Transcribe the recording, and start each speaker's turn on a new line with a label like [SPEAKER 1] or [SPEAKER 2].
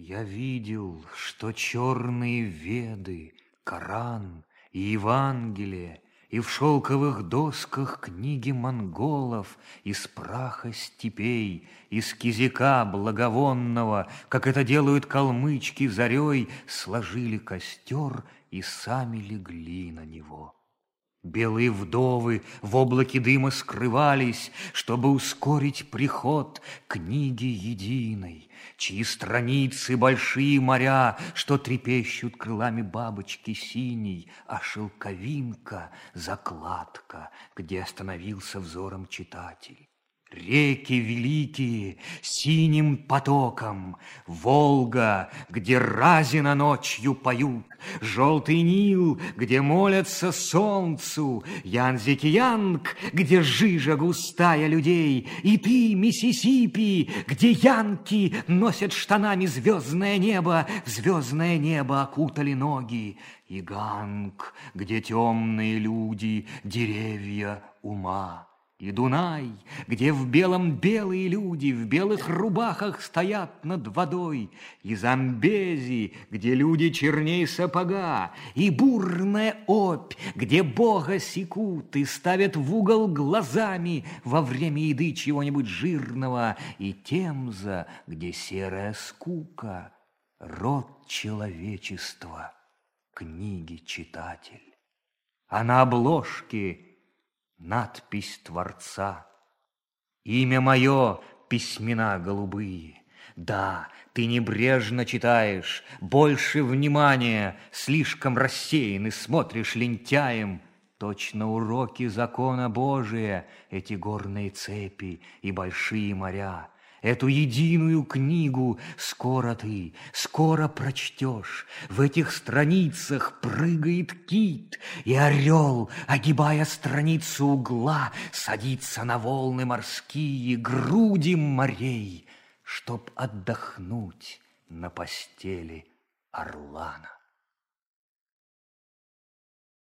[SPEAKER 1] Я видел, что черные веды, Коран и Евангелие И в шелковых досках книги монголов Из праха степей, из кизика благовонного, Как это делают калмычки зарей, Сложили костер и сами легли на него. Белые вдовы в облаке дыма скрывались, Чтобы ускорить приход книги единой, Чьи страницы большие моря, Что трепещут крылами бабочки синей, А шелковинка — закладка, Где остановился взором читатель. Реки великие синим потоком, Волга, где разина ночью поют, Желтый Нил, где молятся солнцу, Янзикиянг, где жижа густая людей, И ты, Миссисипи, где янки Носят штанами звездное небо, В звездное небо окутали ноги, И Ганг, где темные люди, деревья ума. И Дунай, где в белом белые люди в белых рубахах стоят над водой, и Замбези, где люди черней сапога, и бурная опь, где Бога секут и ставят в угол глазами во время еды чего-нибудь жирного, и Темза, где серая скука, род человечества, книги читатель. А на обложке — надпись Творца. Имя мое — письмена голубые. Да, ты небрежно читаешь, больше внимания, Слишком рассеян и смотришь лентяем. Точно уроки закона Божия, Эти горные цепи и большие моря — Эту единую книгу скоро ты, скоро прочтешь. В этих страницах прыгает кит, и орел, огибая страницу угла, садится на волны морские, груди морей, чтоб отдохнуть на постели орлана.